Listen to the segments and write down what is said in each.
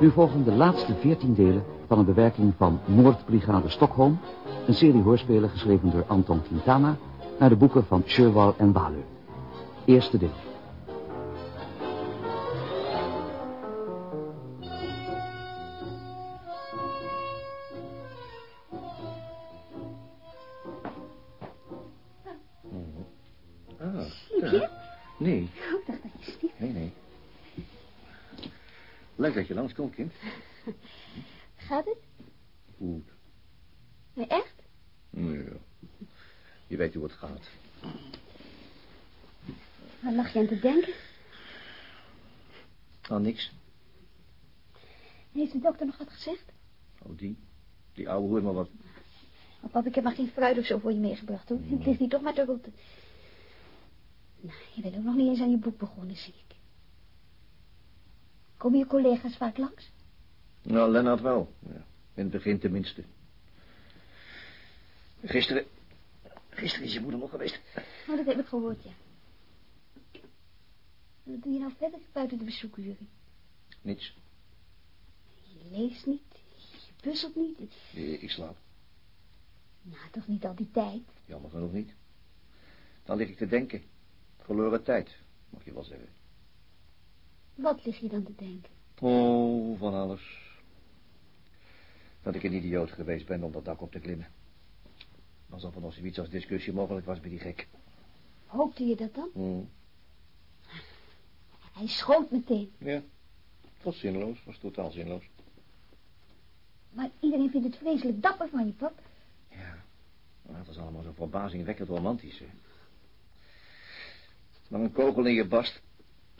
Nu volgen de laatste veertien delen van een bewerking van Moordbrigade Stockholm, een serie hoorspelen geschreven door Anton Quintana, naar de boeken van Sherwal en Waleu. Eerste deel. Nou, niks. Heeft de dokter nog wat gezegd? Oh, die. Die ouwe hoor maar wat. Oh, pap, ik heb maar geen fruit of zo voor je meegebracht, hoor. Het ligt hier toch maar te rotten. Nou, je bent ook nog niet eens aan je boek begonnen, zie ik. Komen je collega's vaak langs? Nou, Lennart wel. Ja. In het begin tenminste. Gisteren... Gisteren is je moeder nog geweest. Oh, dat heb ik gehoord, ja. Wat doe je nou verder buiten de bezoekuren? Niets. Je leest niet, je puzzelt niet. Eh, Ik slaap. Nou, toch niet al die tijd. Jammer genoeg niet. Dan lig ik te denken. Verloren tijd, mag je wel zeggen. Wat lig je dan te denken? Oh, van alles. Dat ik een idioot geweest ben om dat dak op te klimmen. Alsof er nog zoiets als discussie mogelijk was bij die gek. Hoopte je dat dan? Hmm. Hij schoot meteen. Ja. Het was zinloos, het was totaal zinloos. Maar iedereen vindt het vreselijk dapper van je, pap. Ja, maar het was allemaal zo verbazingwekkend romantisch. Hè. Maar een kogel in je bast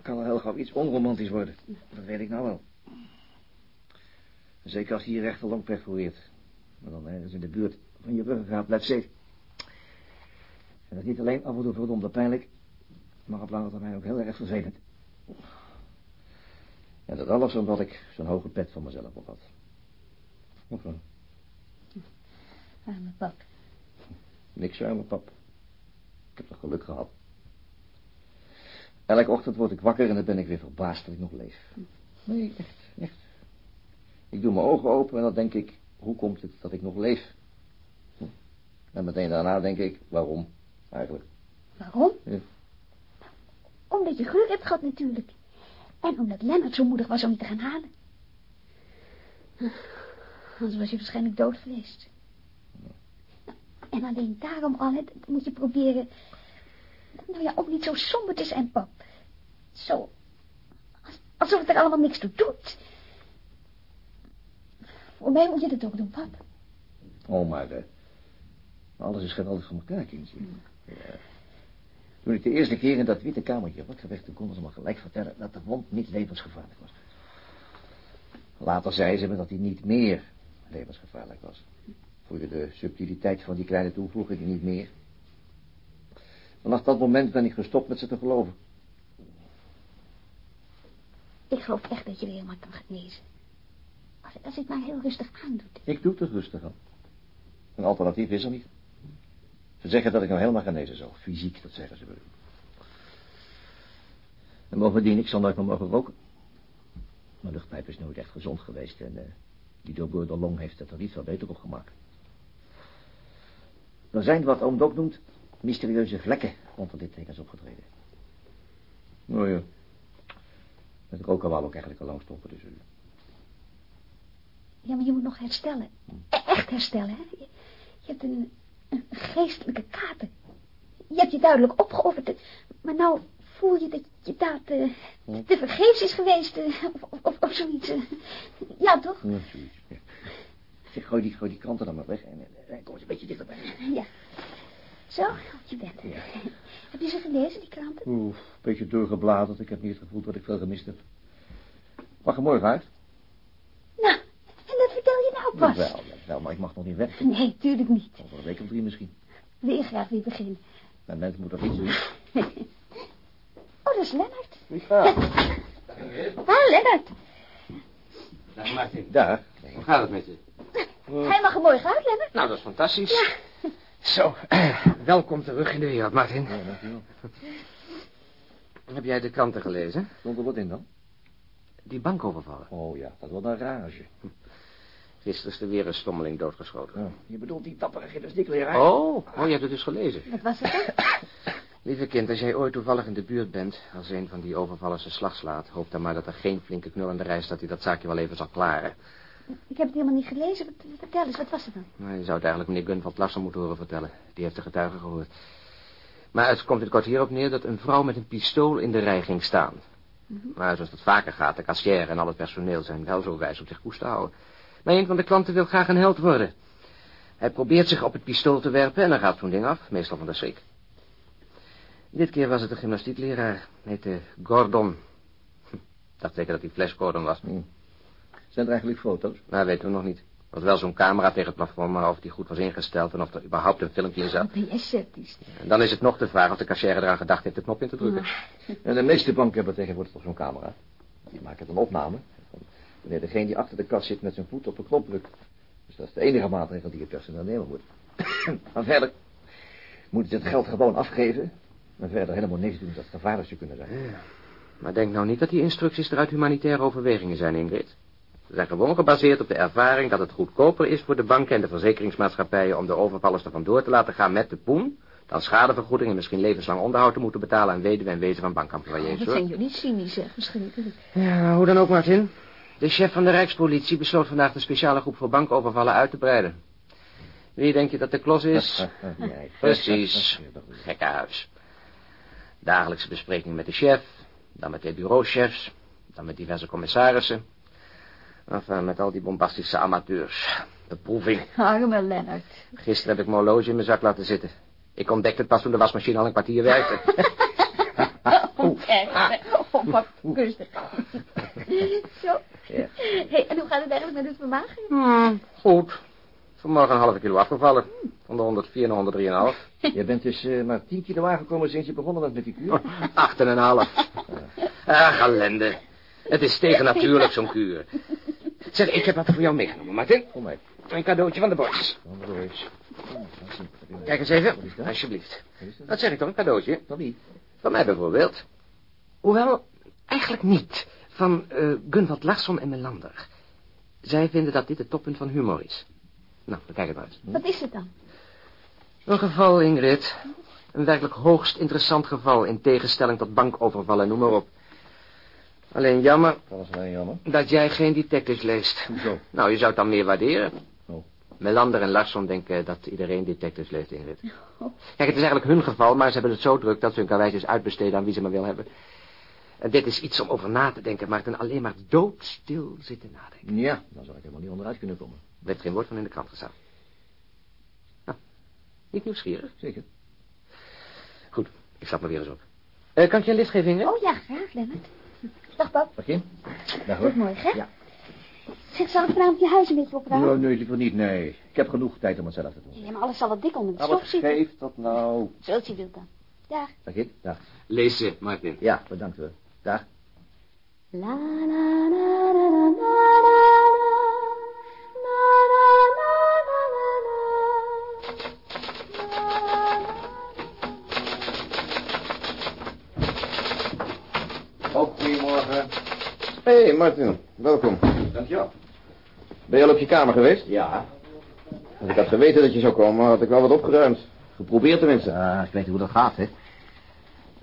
kan al heel gauw iets onromantisch worden. Dat weet ik nou wel. Zeker als hij je rechterlong perforeert. Maar dan ergens in de buurt van je ruggengraat blijft zitten. En dat is niet alleen af en toe verdomde pijnlijk, maar op lange termijn ook heel erg vervelend. En dat alles omdat ik zo'n hoge pet van mezelf op had. Of wel? Arme pap. Niks aan mijn pap. Ik heb toch geluk gehad. Elke ochtend word ik wakker en dan ben ik weer verbaasd dat ik nog leef. Nee, echt, echt. Ik doe mijn ogen open en dan denk ik, hoe komt het dat ik nog leef? Hm. En meteen daarna denk ik, waarom eigenlijk? Waarom? Ja. Omdat je geluk hebt gehad natuurlijk. En omdat Lennart zo moedig was om je te gaan halen. Anders was je waarschijnlijk dood geweest. En alleen daarom al, hè, moet je proberen... Nou ja, ook niet zo somber te zijn, pap. Zo... als- Alsof het er allemaal niks toe doet. Voor mij moet je dat ook doen, pap. Oh, maar eh, alles is geweldig van elkaar, kindje. Ja. Toen ik de eerste keer in dat witte kamertje wakker werd, toen konden ze me gelijk vertellen dat de wond niet levensgevaarlijk was. Later zei ze me dat hij niet meer levensgevaarlijk was. Voel je de subtiliteit van die kleine toevoeging niet meer? Vanaf dat moment ben ik gestopt met ze te geloven. Ik geloof echt dat je weer helemaal kan genezen. Als, als het maar heel rustig aandoet. Ik doe het rustig aan. Een alternatief is er niet. Ze zeggen dat ik nou helemaal genezen zou. Fysiek, dat zeggen ze wel. En bovendien, ik zal nooit meer mogen roken. Mijn luchtpijp is nooit echt gezond geweest en eh, die doorboorde long heeft het er niet veel beter op gemaakt. Er zijn wat oom Dok noemt mysterieuze vlekken onder dit tekens opgetreden. Nou ja. Met roken wou ik eigenlijk al lang stoppen, dus... eh, Ja, maar je moet nog herstellen. E- Echt herstellen, hè? Je, je hebt een, een geestelijke kater. Je hebt je duidelijk opgeofferd. Maar nou voel je dat je daad eh, te vergeefs is geweest. eh, of, of, of zoiets. eh. Ja, toch? Ja, zoiets. Ja. Zeg, gooi die, gooi die kranten dan maar weg en, en, kom eens een beetje dichterbij. Ja. Zo, je bent. Ja. Heb je ze gelezen, die kranten? Oeh, een beetje doorgebladerd. Ik heb niet het gevoel dat ik veel gemist heb. Mag je morgen uit? Nou, en dat vertel je nou pas. Wel, wel, maar ik mag nog niet werken. Nee, tuurlijk niet. Over een week of drie misschien. Wil je graag weer beginnen? Mijn mens moet toch iets doen. Oh, dat is Lennart. Wie gaat? Ha, Lennart. Dag Martin. Daar. Hoe gaat het met je? Hij mag er morgen uit, Lennart. Nou, dat is fantastisch. Zo, welkom terug in de wereld, Martin. Ja, dankjewel. Heb jij de kranten gelezen? Stond er wat in dan? Die bank overvallen. Oh ja, dat was een rage. Gisteren is er weer een stommeling doodgeschoten. Ja, je bedoelt die dappere gymnastiekleraar? Oh, oh, je hebt het dus gelezen. Wat was het dan? Lieve kind, als jij ooit toevallig in de buurt bent... als een van die overvallers zijn slag slaat... hoop dan maar dat er geen flinke knul in de reis... dat hij dat zaakje wel even zal klaren. Ik heb het helemaal niet gelezen. Vertel eens, wat was het dan? Maar je zou het eigenlijk meneer Gunvald Larsen moeten horen vertellen. Die heeft de getuige gehoord. Maar het komt in het kort hierop neer dat een vrouw met een pistool in de rij ging staan. Maar zoals dat vaker gaat, de kassière en al het personeel zijn wel zo wijs om zich koest te houden. Maar een van de klanten wil graag een held worden. Hij probeert zich op het pistool te werpen en dan gaat zo'n ding af, meestal van de schrik. Dit keer was het een gymnastiekleraar, heette Gordon. Hm, dacht zeker dat hij Flash Gordon was. Hm. Zijn er eigenlijk foto's? Nou, weten we nog niet. Er was wel zo'n camera tegen het plafond, maar of die goed was ingesteld en of er überhaupt een filmpje in zat. Ben jij sceptisch? En dan is het nog de vraag of de kassière eraan gedacht heeft de knop in te drukken. En de meeste banken hebben tegenwoordig toch zo'n camera. Die maken een opname. Wanneer degene die achter de kast zit met zijn voet op een knop drukt. Dus dat is de enige maatregel die het personeel nemen moet. maar verder moeten ze het geld gewoon afgeven. En verder helemaal niks doen dat gevaarlijk zou kunnen zijn. Maar denk nou niet dat die instructies eruit humanitaire overwegingen zijn, Ingrid. Ze zijn gewoon gebaseerd op de ervaring dat het goedkoper is voor de banken en de verzekeringsmaatschappijen om de overvallers er vandoor te laten gaan met de poen, dan schadevergoeding en misschien levenslang onderhoud te moeten betalen aan weduwe en wezen van bankemployés, Wat hoor. zijn jullie cynisch, zeg. Misschien. Ja, hoe dan ook, Martin. De chef van de Rijkspolitie besloot vandaag de speciale groep voor bankovervallen uit te breiden. Wie denk je dat de klos is? Jij. Precies. Gekkenhuis. Dagelijkse bespreking met de chef, dan met de bureauchefs, dan met diverse commissarissen. Enfin, met al die bombastische amateurs. Beproeving. Arme Lennart. Gisteren heb ik mijn horloge in mijn zak laten zitten. Ik ontdekte het pas toen de wasmachine al een kwartier werkte. Oh. Oh, wat kusten. Zo. Ja. Hey, en hoe gaat het eigenlijk met het vermagen? Hmm, goed. Vanmorgen een halve kilo afgevallen. Van de 104 naar 103,5. Je bent dus eh, maar 10 kilo aangekomen sinds je begonnen bent met die kuur. Acht en een half. Ach, ellende. Het is tegen natuurlijk, zo'n kuur. Zeg, ik heb wat voor jou meegenomen, Martin. Kom mee. Een cadeautje van de boys. Andere eens. Kijk eens even, Wat is dat? alsjeblieft. Wat zeg ik toch, een cadeautje? Van wie? Van mij bijvoorbeeld. Hoewel, eigenlijk niet. Van eh Gunvald Larsson en Melander. Zij vinden dat dit het toppunt van humor is. Nou, dan kijk het maar eens. Wat is het dan? Een geval, Ingrid. Een werkelijk hoogst interessant geval... in tegenstelling tot bankovervallen, noem maar op. Alleen jammer Dat was alleen jammer. dat jij geen detectives leest. Hoezo? Nou, je zou het dan meer waarderen. Oh. Melander en Larsson denken dat iedereen detectives leest, Ingrid. Kijk, het is eigenlijk hun geval, maar ze hebben het zo druk... dat ze hun karweitjes uitbesteden aan wie ze maar wil hebben. En dit is iets om over na te denken... maar dan alleen maar doodstil zitten nadenken. Ja, dan zou ik helemaal niet onderuit kunnen komen. Er werd geen woord van in de krant gestaan. Nou, niet nieuwsgierig? Zeker. Goed, ik stap maar weer eens op. Eh, kan ik je een lift geven, Ingrid? Oh ja, graag, Lennart. Dag, pap. Dag Kim. Dag hoor. Goedemorgen. Ja. Zeg, zal ik vanavond je huis een beetje opruimen? Nee, nee, liever niet, nee. Ik heb genoeg tijd om het zelf te doen. Ja, maar alles zal wat dik onder de Nou, stof wat zitten. geeft dat nou? Zoals je wilt dan. Dag. Dag Kim. Dag. Lees ze, Martin. Ja, bedankt hoor. Dag. La la la la la la goedemorgen. Hé, hey, Martin. Welkom. Dankjewel. Ben je al op je kamer geweest? Ja. Als ik had geweten dat je zou komen, had ik wel wat opgeruimd. Geprobeerd tenminste. Ah, ik weet hoe dat gaat, hè.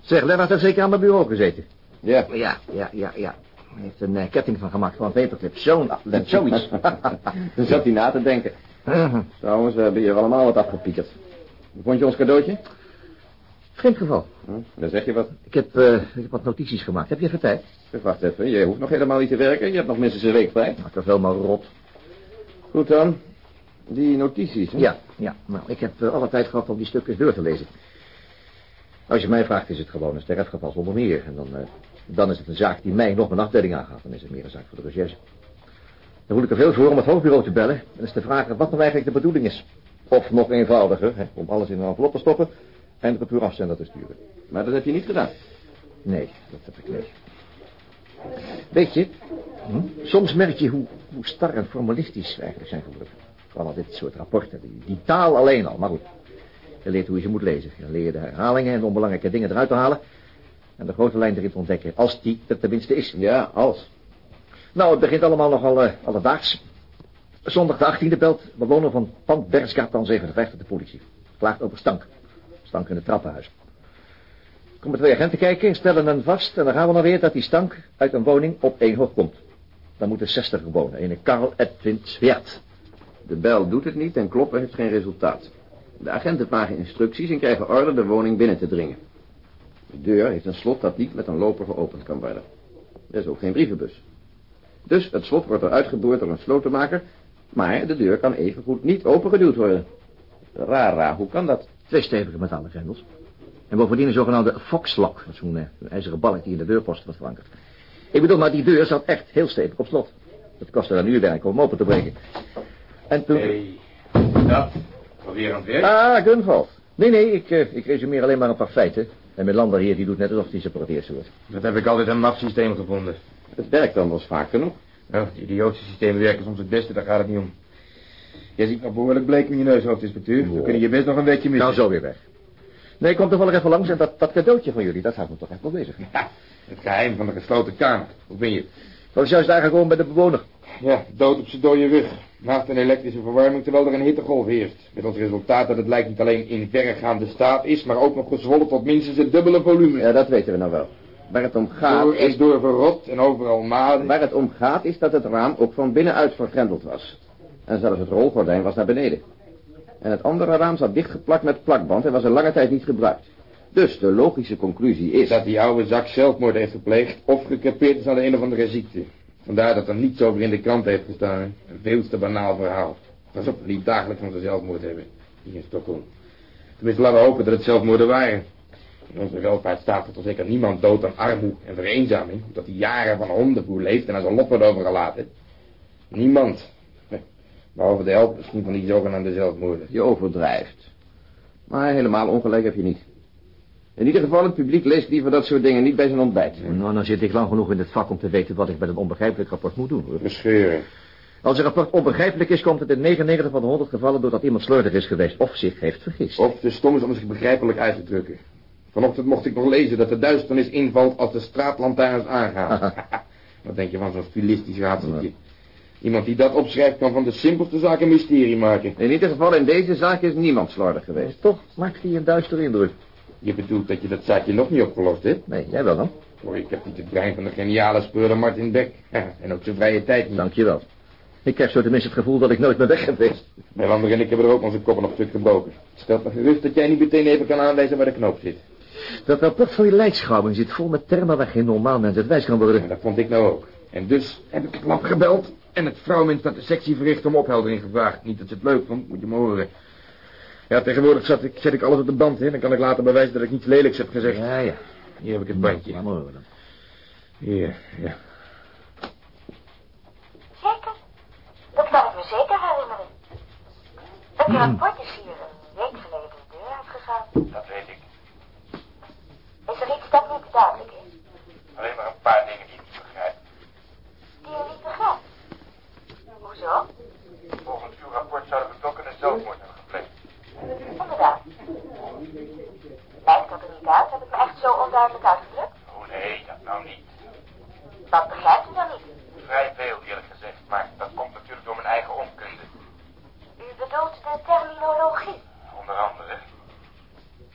Zeg, Lennart heeft zeker aan mijn bureau gezeten. Ja. Ja, ja, ja, ja. Hij heeft een eh, ketting van gemaakt van paperclip. Zo'n, zoiets. Dan zat hij na te denken. Trouwens, we hebben hier allemaal wat afgepiekerd. Vond je ons cadeautje? Vreemd geval. Hm, dan zeg je wat. Ik heb, eh, ik heb wat notities gemaakt. Heb je even tijd? Wacht even. Je hoeft nog helemaal niet te werken. Je hebt nog minstens een week vrij. Nou, dat is wel maar rot. Goed dan. Die notities, hè? Ja, ja. Nou, ik heb eh, alle tijd gehad om die stukjes door te lezen. Als je mij vraagt, is het gewoon een sterfgeval zonder meer. En dan, eh, dan is het een zaak die mij nog mijn afdeling aangaat. Dan is het meer een zaak voor de recherche. Dan voel ik er veel voor om het hoofdbureau te bellen. En eens te vragen wat nou eigenlijk de bedoeling is. Of nog eenvoudiger, hè, om alles in een envelop te stoppen en de retuurafzender te sturen. Maar dat heb je niet gedaan. Nee, dat heb ik niet. Weet je, hm, soms merk je hoe, hoe star en formalistisch we eigenlijk zijn geworden. Vooral dit soort rapporten, die, die taal alleen al, maar goed. Je leert hoe je ze moet lezen. Je leert de herhalingen en onbelangrijke dingen eruit te halen. En de grote lijn erin te ontdekken, als die er tenminste is. Ja, als. Nou, het begint allemaal nogal uh, alledaags. Zondag de 18e belt bewoner van Pand Bergsgatan 57 de politie. Klaagt over stank. Stank in het trappenhuis. Komen twee agenten kijken, stellen hem vast... en dan gaan we dan weer dat die stank uit een woning op één hoog komt. Dan moeten 60 wonen, een Karl Edwin Zwert. De bel doet het niet en kloppen heeft geen resultaat. De agenten vragen instructies en krijgen orde de woning binnen te dringen. De deur heeft een slot dat niet met een loper geopend kan worden. Er is ook geen brievenbus. Dus het slot wordt eruit geboord door een slotenmaker... maar de deur kan evengoed niet opengeduwd worden. Rara, hoe kan dat? Twee stevige metalen grendels. En bovendien een zogenaamde foxlock. Zo'n uh, ijzeren balk die in de deurpost wordt verankerd. Ik bedoel, maar die deur zat echt heel stevig op slot. Het kostte een uurwerk om hem open te breken. En toen... Hey, dat? Alweer aan het werk? Ah, Gunval. Nee, nee, ik, uh, ik resumeer alleen maar een paar feiten. En mijn lander hier, die doet net alsof hij separeerd wordt. Dat heb ik altijd een nachtsysteem gevonden. Het werkt dan wel eens vaak genoeg. Nou, die idiotische systemen werken soms het beste, daar gaat het niet om. Jij ziet nog behoorlijk bleek met je neus, hoofdinspecteur. We kunnen je best nog een weekje missen. Nou, zo weer weg. Nee, ik kom toevallig even langs en dat, dat cadeautje van jullie, dat gaat me toch echt wel bezig. Ja, het geheim van de gesloten kamer. Hoe ben je? Ik was juist daar gekomen bij de bewoner. Ja, dood op zijn dode rug. Naast een elektrische verwarming terwijl er een hittegolf heerst. Met als resultaat dat het lijkt niet alleen in verregaande staat is, maar ook nog gezwollen tot minstens het dubbele volume. Ja, dat weten we nou wel. Waar het om gaat door is... door verrot en overal maden. Waar het om gaat is dat het raam ook van binnenuit vergrendeld was. En zelfs het rolgordijn was naar beneden. En het andere raam zat dichtgeplakt met plakband en was een lange tijd niet gebruikt. Dus de logische conclusie is... Dat die oude zak zelfmoord heeft gepleegd of gekrepeerd is aan de een of andere ziekte. Vandaar dat er niets over in de krant heeft gestaan. Een veel te banaal verhaal. Pas op, niet dagelijks ze zelfmoord hebben. Hier in Stockholm. Tenminste, laten we hopen dat het zelfmoorden waren. In onze welvaart staat er toch zeker niemand dood aan armoede en vereenzaming. Dat hij jaren van hondenboer leeft en aan zijn lot wordt overgelaten. Niemand. Behalve de helft misschien van die zogenaamde zelfmoorden. Je overdrijft. Maar helemaal ongelijk heb je niet. In ieder geval, het publiek leest liever dat soort dingen niet bij zijn ontbijt. Nou, dan zit ik lang genoeg in het vak om te weten wat ik met een onbegrijpelijk rapport moet doen. Hoor. Verscheuren. Als een rapport onbegrijpelijk is, komt het in 99 van de 100 gevallen doordat iemand slordig is geweest of zich heeft vergist. Of te stom is om zich begrijpelijk uit te drukken. Vanochtend mocht ik nog lezen dat de duisternis invalt als de straatlantaarns aangaan. wat denk je van zo'n stilistisch raadseltje? Iemand die dat opschrijft kan van de simpelste zaak een mysterie maken. In ieder geval, in deze zaak is niemand slordig geweest. Toch maakt hij een duistere indruk. Je bedoelt dat je dat zaakje nog niet opgelost hebt? Nee, jij wel dan? Oh, ik heb niet het brein van de geniale speurder Martin Beck. en ook zijn vrije tijd niet. Dankjewel. Ik heb zo tenminste het gevoel dat ik nooit meer weg geweest. Mijn ander en ik hebben er ook onze koppen op stuk gebroken. Stelt me gerust dat jij niet meteen even kan aanwijzen waar de knoop zit. Dat rapport van die lijkschouwing zit vol met termen waar geen normaal mens het wijs kan worden. Ja, dat vond ik nou ook. En dus heb ik klap gebeld en het vrouwmens dat de sectie verricht om opheldering gevraagd. Niet dat ze het leuk vond, moet je me horen. Ja, tegenwoordig zet ik, zet ik alles op de band in. Dan kan ik later bewijzen dat ik niets lelijks heb gezegd. Ja, ja. Hier heb ik het bandje. Laat maar horen dan. Hier, ja. Zeker? Dat kan ik me zeker herinneren. Het rapport is hier een week geleden de deur uitgegaan. Dat weet ik. Is er iets dat niet duidelijk is? Alleen maar een paar dingen die ik niet begrijp. Die u niet begrijpt? Hoezo? Volgens uw rapport zou de betrokkenen zelfmoord hebben gepleegd. Inderdaad. Lijkt dat er niet uit? Heb ik me uitgedrukt? Oh nee, dat nou niet. Wat begrijpt u dan niet? Vrij veel eerlijk gezegd, maar dat komt natuurlijk door mijn eigen onkunde. U bedoelt de terminologie. Onder andere.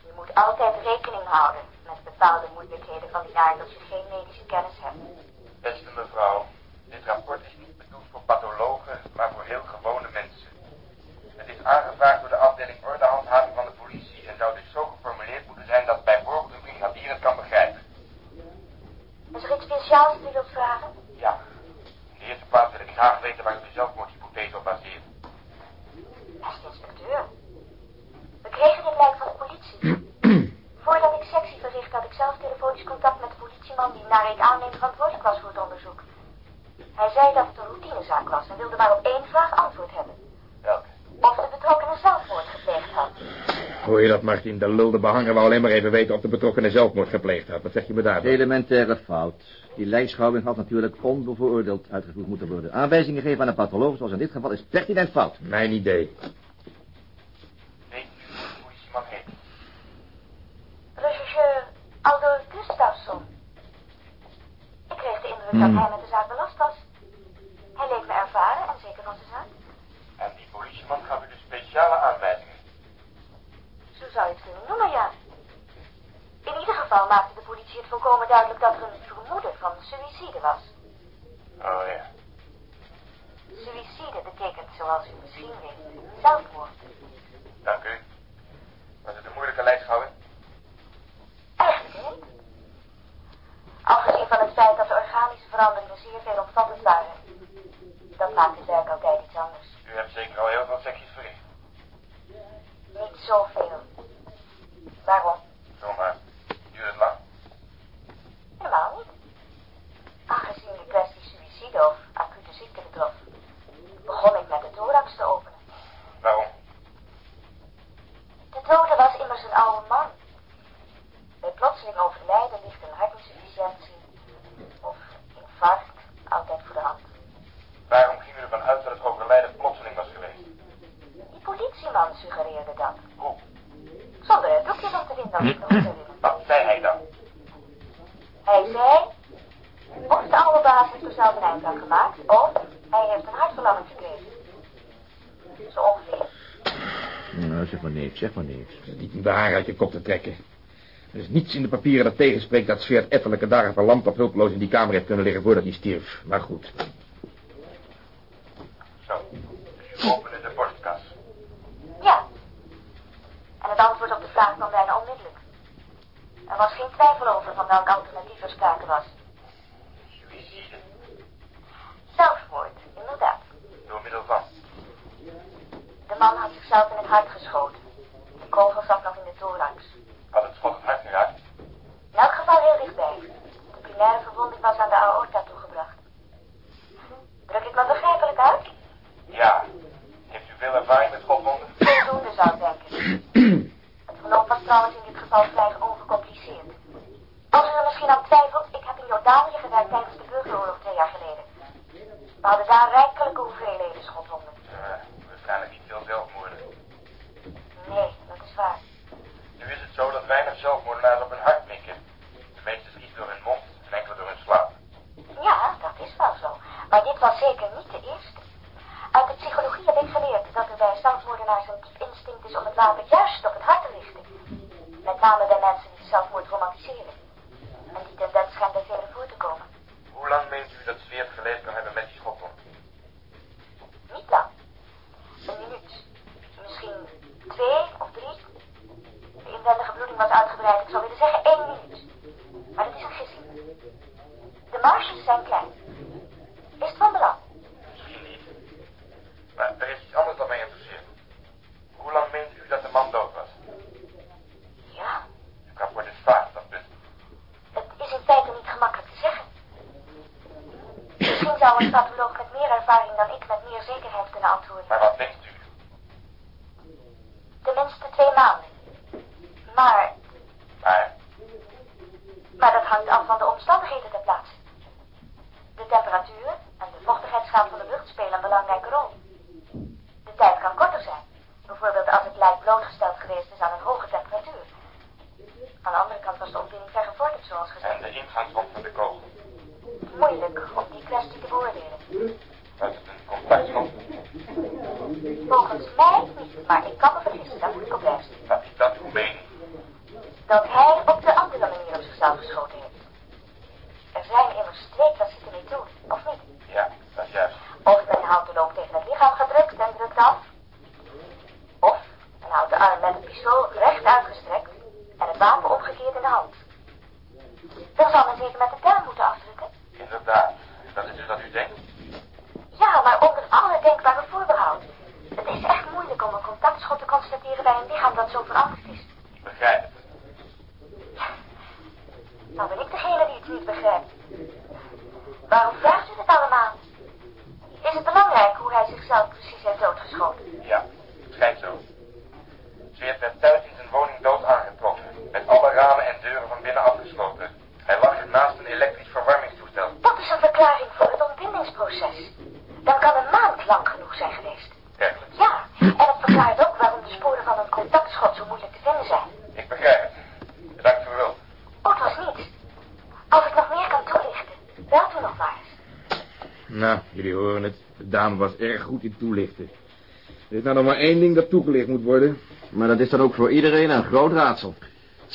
U moet altijd rekening houden met bepaalde moeilijkheden van die aard als je geen medische kennis hebt. Beste mevrouw, dit rapport is niet bedoeld voor pathologen, maar voor heel gewone mensen. Het is aangevraagd door de afdeling ordehandhaving van de politie en zou dus zo geformuleerd moeten zijn dat bijvoorbeeld een brigadier het kan begrijpen. Is er iets speciaals dat u wilt vragen? Ja. In de eerste plaats wil ik graag weten waar u de zelfmoordhypothese op baseert. Beste inspecteur. We kregen dit lijk van de politie. Voordat ik sectie verricht had ik zelf telefonisch contact met de politieman die naar ik aanneem verantwoordelijk was voor het onderzoek. Hij zei dat het een routinezaak was en wilde maar op één vraag antwoord hebben. Welke? Of de betrokkenen zelfmoord gepleegd had. Hoor Martin? De lulde behanger wou alleen maar even weten of de betrokkenen zelfmoord gepleegd had. Wat zeg je me daar? Elementaire fout. Die lijkschouwing had natuurlijk onbevooroordeeld uitgevoerd moeten worden. Aanwijzingen geven aan een patholoog, zoals in dit geval, is pertinent fout. Mijn idee. Weet u hoe heet? Rechercheur Aldo Gustafsson. Ik kreeg de indruk dat hij met politie het volkomen duidelijk dat er een vermoeden van suïcide was. Oh ja. Suïcide betekent, zoals u misschien weet, zelfmoord. Dank u. Was het een moeilijke lijstschouwing? Eigenlijk niet. Afgezien van het feit dat de organische veranderingen zeer veel omvattend waren. Dat maakt de werk altijd iets anders. U hebt zeker al heel veel secties verricht. Niet zoveel. Waarom? Zeg maar niks. Het is niet om de uit je kop te trekken. Er is niets in de papieren dat tegenspreekt dat Sveert ettelijke dagen verlamd of hulpeloos in die kamer heeft kunnen liggen voordat hij stierf. Maar goed, Volgens mij niet, maar ik kan me vergissen. Dat moet ik op Wat is dat voor mee. Dat hij zijn geweest. Eigenlijk? Ja, en dat verklaart ook waarom de sporen van een contactschot zo moeilijk te vinden zijn. Ik begrijp het. Bedankt voor wel. Oh, het was niet. Als ik nog meer kan toelichten, wel toen nog maar. Nou, jullie horen het. De dame was erg goed in toelichten. Er is nou nog maar één ding dat toegelicht moet worden. Maar dat is dan ook voor iedereen een groot raadsel.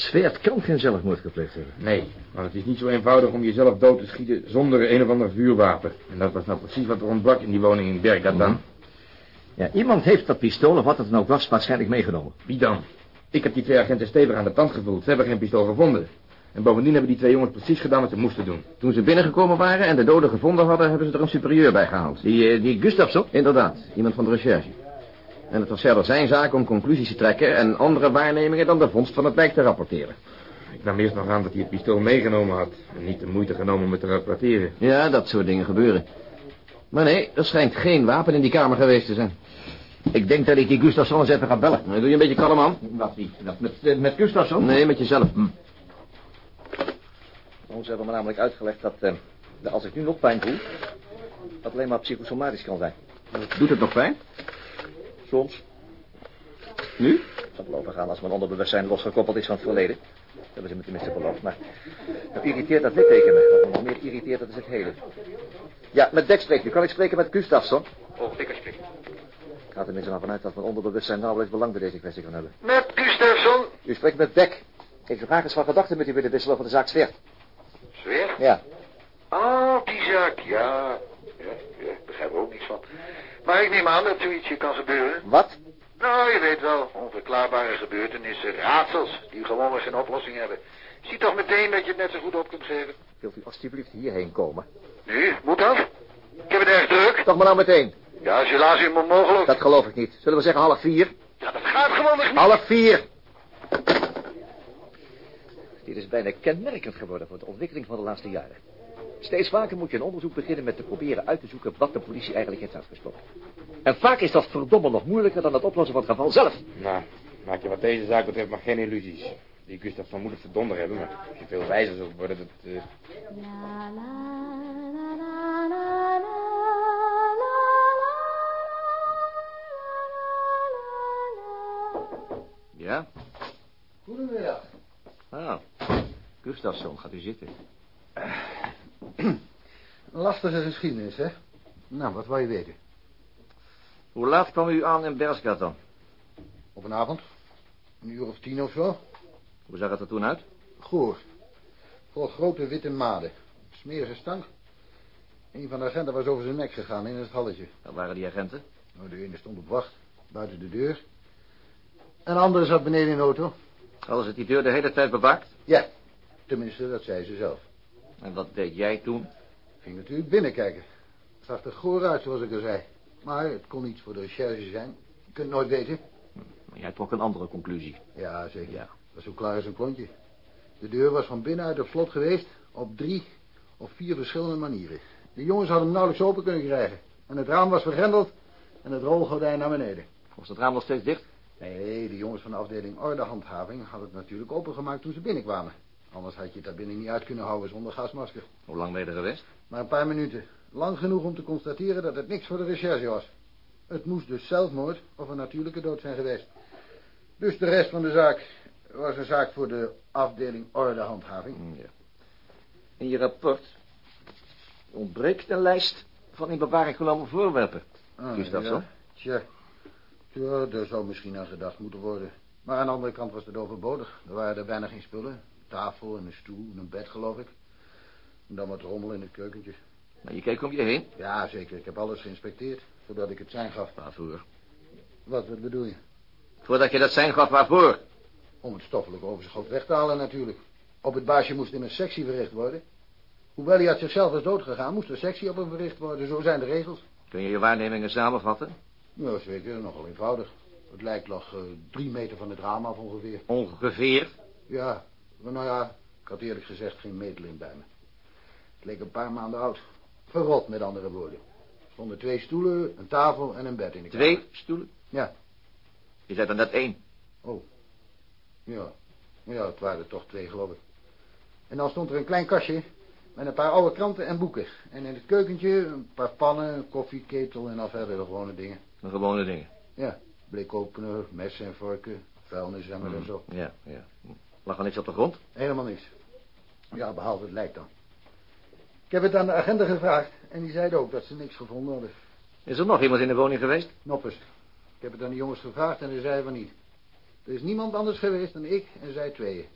Sveert kan geen zelfmoord gepleegd hebben. Nee, maar het is niet zo eenvoudig om jezelf dood te schieten zonder een of ander vuurwapen. En dat was nou precies wat er ontbrak in die woning in Bergatan. Ja, iemand heeft dat pistool, of wat het dan ook was, waarschijnlijk meegenomen. Wie dan? Ik heb die twee agenten stevig aan de tand gevoeld. Ze hebben geen pistool gevonden. En bovendien hebben die twee jongens precies gedaan wat ze moesten doen. Toen ze binnengekomen waren en de doden gevonden hadden, hebben ze er een superieur bij gehaald. Die, eh, die Gustafsson? Inderdaad, iemand van de recherche. En het was verder zijn zaak om conclusies te trekken en andere waarnemingen dan de vondst van het lijk te rapporteren. Ik nam eerst nog aan dat hij het pistool meegenomen had. En niet de moeite genomen om het te rapporteren. Ja, dat soort dingen gebeuren. Maar nee, er schijnt geen wapen in die kamer geweest te zijn. Ik denk dat ik die Gustafsson eens even ga bellen. Nou, doe je een beetje kalm aan? Wat niet? Dat met, eh, met Gustafsson? Nee, met jezelf. Hm. Ze hebben me namelijk uitgelegd dat, eh, dat als ik nu nog pijn voel, dat alleen maar psychosomatisch kan zijn. Doet het nog pijn? Soms. Nu? Het zal wel overgaan als mijn onderbewustzijn losgekoppeld is van het verleden. Dat hebben ze me tenminste beloofd. Maar nou irriteert dat litteken me. Wat me nog meer irriteert, dat is het hele. Ja, met Dek spreekt u. Kan ik spreken met Gustafsson? Oh, ik alsjeblieft. Ik ga er tenminste van vanuit dat mijn onderbewustzijn nauwelijks belang bij deze kwestie kan hebben. Met Gustafsson. U spreekt met Dek. Ik zou graag eens van gedachten met u willen wisselen over de zaak Zwert. Zweer? Ja. Oh, die zaak, ja. Ja, ja, ik begrijp er ook niets van. Maar ik neem aan dat zoiets hier kan gebeuren. Wat? Nou, je weet wel, onverklaarbare gebeurtenissen, raadsels, die gewoon geen oplossing hebben. Zie toch meteen dat je het net zo goed op kunt geven. Wilt u alstublieft hierheen komen? Nu, moet dat? Ik heb het erg druk. Toch maar nou meteen. Ja, als je laat zien, mogelijk. Dat geloof ik niet. Zullen we zeggen half vier? Ja, dat gaat gewoon nog niet. Half vier. Dit is bijna kenmerkend geworden voor de ontwikkeling van de laatste jaren. Steeds vaker moet je een onderzoek beginnen met te proberen uit te zoeken wat de politie eigenlijk heeft uitgesproken. En vaak is dat verdomme nog moeilijker dan het oplossen van het geval zelf. Nou, maak je wat deze zaak betreft maar geen illusies. Die Gustafsson moet het verdonder hebben, maar als je veel wijzer zult worden, dat... eh, Ja? Goedemiddag. Ah, Gustafsson, gaat u zitten. Een lastige geschiedenis, hè? Nou, wat wil je weten? Hoe laat kwam u aan in Bergsgatan? Op een avond? Een uur of tien of zo? Hoe zag het er toen uit? Goor. Vol grote witte maden. Smerige stank. Een van de agenten was over zijn nek gegaan in het halletje. Waar waren die agenten? Nou, de ene stond op wacht, buiten de deur. Een andere zat beneden in de auto. Hadden ze die deur de hele tijd bewaakt? Ja, tenminste, dat zei ze zelf. En wat deed jij toen? Ging natuurlijk binnenkijken. Het zag er goor uit, zoals ik al zei. Maar het kon iets voor de recherche zijn. Je kunt het nooit weten. Maar jij trok een andere conclusie. Ja, zeker. Ja. Dat was zo klaar als een klontje. De deur was van binnenuit op slot geweest op drie of vier verschillende manieren. De jongens hadden hem nauwelijks open kunnen krijgen. En het raam was vergrendeld en het rolgordijn naar beneden. Was het raam nog steeds dicht? Nee, de jongens van de afdeling ordehandhaving hadden het natuurlijk opengemaakt toen ze binnenkwamen. Anders had je het daar binnen niet uit kunnen houden zonder gasmasker. Hoe lang ben je er geweest? Maar een paar minuten. Lang genoeg om te constateren dat het niks voor de recherche was. Het moest dus zelfmoord of een natuurlijke dood zijn geweest. Dus de rest van de zaak was een zaak voor de afdeling ordehandhaving. Ja. In je rapport ontbreekt een lijst van in bewaring genomen voorwerpen. Ah, Gustafsson? ja. Tja. Ja, daar zou misschien aan gedacht moeten worden. Maar aan de andere kant was het overbodig. Er waren er bijna geen spullen. Tafel en een stoel en een bed, geloof ik. En dan wat rommel in het keukentje. Maar je keek om je heen. Ja, zeker. Ik heb alles geïnspecteerd. Voordat ik het zijn gaf. Waarvoor? Wat, wat bedoel je? Voordat je dat zijn gaf, waarvoor? Om het stoffelijk overschot weg te halen natuurlijk. Op het baasje moest in een sectie verricht worden. Hoewel hij had zichzelf was doodgegaan, moest een sectie op hem verricht worden. Zo zijn de regels. Kun je je waarnemingen samenvatten? Ja, zeker. Nogal eenvoudig. Het lijk lag eh, drie meter van het raam af ongeveer. Ongeveer. Ja, maar nou ja, ik had eerlijk gezegd geen meetlint bij me. Het leek een paar maanden oud. Verrot, met andere woorden. Er stonden twee stoelen, een tafel en een bed in de kamer. Twee stoelen? Ja. Je zei er net één. Oh. Ja. Ja, het waren er toch twee, geloof ik. En dan stond er een klein kastje met een paar oude kranten en boeken. En in het keukentje een paar pannen, een koffieketel en al verder de gewone dingen. De gewone dingen. Ja, blikopener, messen en vorken, vuilnisemmer en zo. Ja, ja. Lag er niks op de grond? Helemaal niks. Ja, behalve het lijk dan. Ik heb het aan de agenten gevraagd en die zeiden ook dat ze niks gevonden hadden. Is er nog iemand in de woning geweest? Noppers. Ik heb het aan de jongens gevraagd en ze zeiden van niet. Er is niemand anders geweest dan ik en zij tweeën.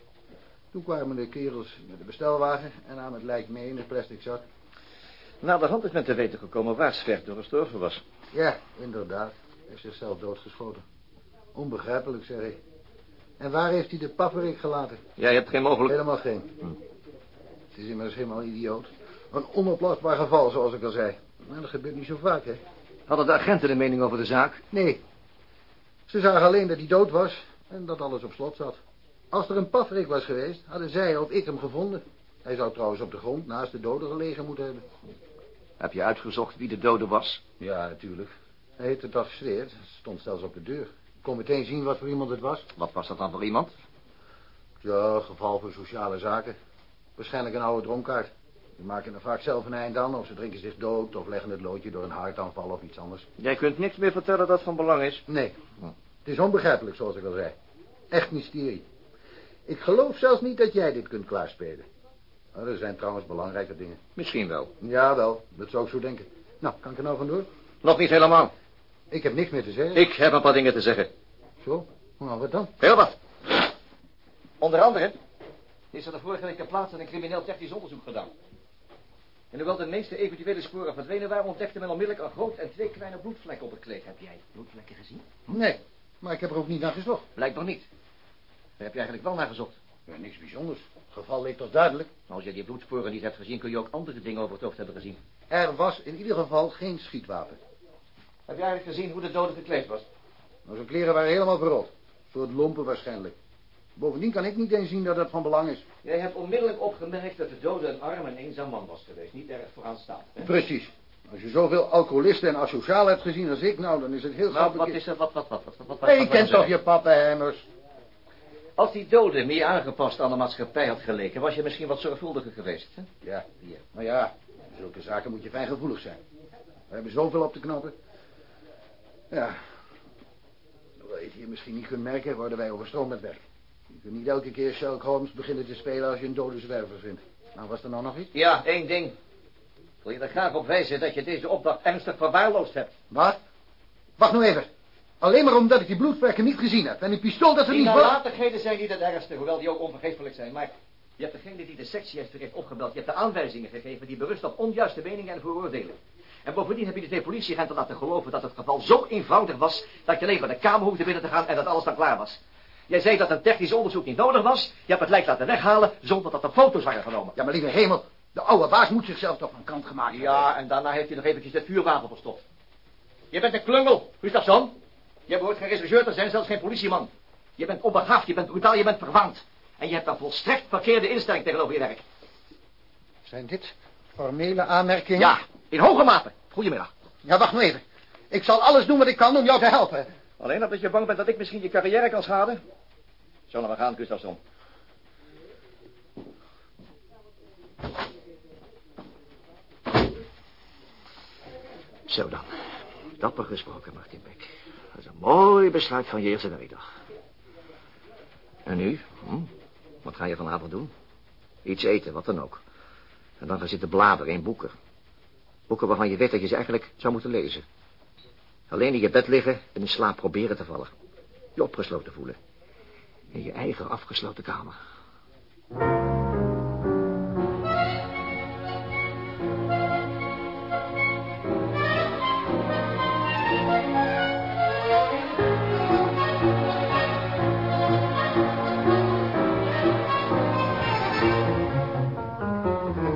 Toen kwamen de kerels met de bestelwagen en namen het lijk mee in een plastic zak. Na de hand is men te weten gekomen waar Zwerg door gestorven was. Ja, inderdaad. Hij heeft zichzelf doodgeschoten. Onbegrijpelijk, zeg ik. En waar heeft hij de pafferik gelaten? Jij hebt geen mogelijk... Helemaal geen. Het is immers helemaal idioot. Een onoplosbaar geval, zoals ik al zei. Maar dat gebeurt niet zo vaak, hè? Hadden de agenten een mening over de zaak? Nee. Ze zagen alleen dat hij dood was en dat alles op slot zat. Als er een pafferik was geweest, hadden zij of ik hem gevonden. Hij zou trouwens op de grond naast de dode gelegen moeten hebben. Heb je uitgezocht wie de dode was? Ja, natuurlijk. Hij heette. Het stond zelfs op de deur. Ik kon meteen zien wat voor iemand het was. Wat was dat dan voor iemand? Ja, geval voor sociale zaken. Waarschijnlijk een oude dronkaard. Die maken er vaak zelf een eind aan, of ze drinken zich dood... of leggen het loodje door een hartaanval of iets anders. Jij kunt niks meer vertellen dat van belang is? Nee. Het is onbegrijpelijk, zoals ik al zei. Echt mysterie. Ik geloof zelfs niet dat jij dit kunt klaarspelen. Nou, er zijn trouwens belangrijke dingen. Misschien wel. Ja, wel. Dat zou ik zo denken. Nou, kan ik er nou vandoor? Nog niet helemaal. Ik heb niks meer te zeggen. Ik heb een paar dingen te zeggen. Zo? Nou, wat dan? Heel wat. Onder andere is er de vorige week ter plaatse een crimineel technisch onderzoek gedaan. En hoewel de meeste eventuele sporen verdwenen waren, ontdekte men onmiddellijk een groot en twee kleine bloedvlekken op het kleed. Heb jij bloedvlekken gezien? Nee, maar ik heb er ook niet naar gezocht. Blijkbaar niet. Daar heb je eigenlijk wel naar gezocht. Ja, niks bijzonders. Het geval leek toch duidelijk. Als je die bloedsporen niet hebt gezien, kun je ook andere dingen over het hoofd hebben gezien. Er was in ieder geval geen schietwapen. Heb je eigenlijk gezien hoe de dode gekleed was? Nou, zijn kleren waren helemaal verrot. Soort lompen waarschijnlijk. Bovendien kan ik niet eens zien dat dat van belang is. Jij hebt onmiddellijk opgemerkt dat de dode een arm en eenzaam man was geweest. Niet erg vooraanstaand. hè? Precies. Als je zoveel alcoholisten en asociaal hebt gezien als ik, nou, dan is het heel Nou, wat is er? Wat, wat, wat, wat, wat, wat, Hey, wat- je kent wat- toch je pappenheimers? Als die dode meer aangepast aan de maatschappij had geleken, was je misschien wat zorgvuldiger geweest. Hè? Ja, ja. Maar ja, in zulke zaken moet je fijngevoelig zijn. We hebben zoveel op te knappen. Ja. Hoewel je het hier misschien niet kunt merken, worden wij overstroomd met werk. Je kunt niet elke keer Sherlock Holmes beginnen te spelen als je een dode zwerver vindt. Nou, was er nou nog iets? Ja, één ding. Ik wil je er graag op wijzen dat je deze opdracht ernstig verwaarloosd hebt. Wat? Wacht nou even. Alleen maar omdat ik die bloedvlekken niet gezien heb en een pistool dat er Die niet was... nalatigheden zijn niet het ergste, hoewel die ook onvergeeflijk zijn. Maar je hebt degene die de sectie heeft heeft opgebeld. Je hebt de aanwijzingen gegeven die berust op onjuiste meningen en vooroordelen. En bovendien heb je de twee politieagenten laten geloven dat het geval zo eenvoudig was... dat je alleen maar de kamer hoefde binnen te gaan en dat alles dan klaar was. Jij zei dat een technisch onderzoek niet nodig was. Je hebt het lijk laten weghalen zonder dat er foto's waren genomen. Ja, maar lieve hemel, de oude baas moet zichzelf toch van kant gemaakt hebben. Ja, en daarna heeft hij nog eventjes het vuurwapen verstopt. Je bent een klungel, Gustafsson. Je behoort geen rechercheur te zijn, zelfs geen politieman. Je bent onbegaafd, je bent brutaal, je bent verwaand. En je hebt een volstrekt verkeerde instelling tegenover je werk. Zijn dit formele aanmerkingen? Ja, in hoge mate. Goedemiddag. Ja, wacht nou even. Ik zal alles doen wat ik kan om jou te helpen. Alleen omdat je bang bent dat ik misschien je carrière kan schaden? Zullen we gaan, Gustafsson? Zo dan. Dapper gesproken, Martin Beck. Dat is een mooi besluit van je eerste werkdag. En nu? Hm? Wat ga je vanavond doen? Iets eten, wat dan ook. En dan gaan zitten bladeren in boeken. Boeken waarvan je weet dat je ze eigenlijk zou moeten lezen. Alleen in je bed liggen en in slaap proberen te vallen. Je opgesloten voelen. In je eigen afgesloten kamer.